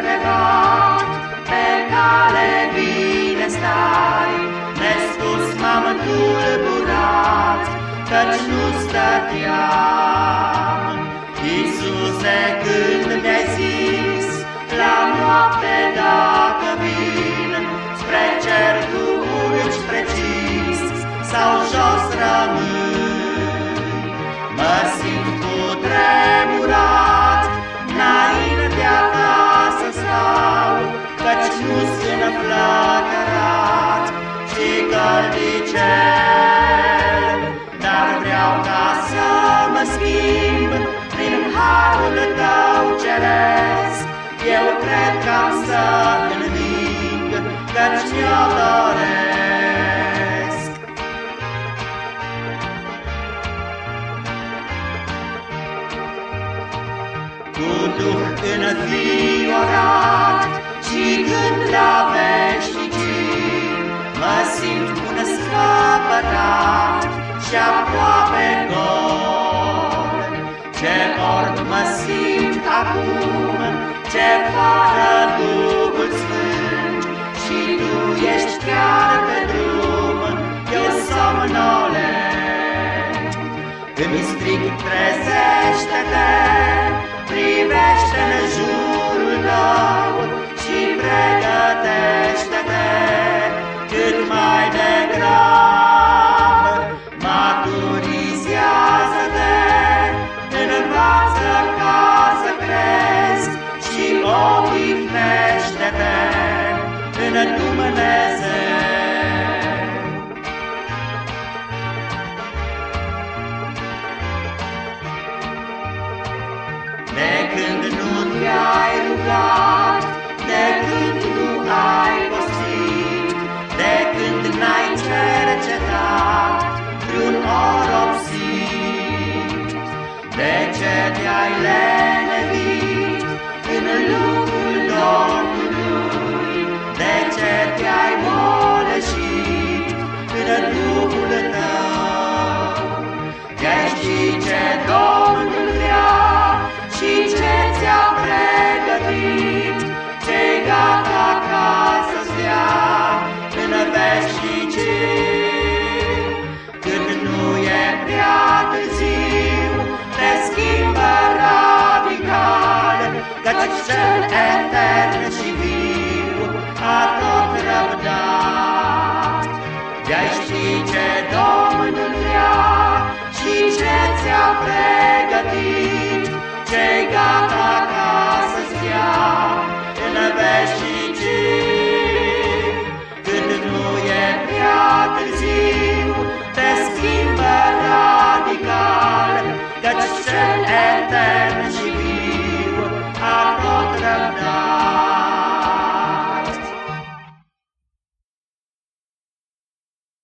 plecat, pe cale bine stai, nespus m-am tulburat, căci nu stăteam. Vreau ca să mă schimb prin harul tău ceresc, eu cred că am să înving, căci mi-o doresc. Cu Duh înfiorat și gând la ce fără Duhul Sfânt, și Tu ești chiar pe drum, eu somnolent. Îmi strig, în Dumnezeu. De când nu te-ai rugat, fericim nu e prea târziu Te schimbă radical Căci cel etern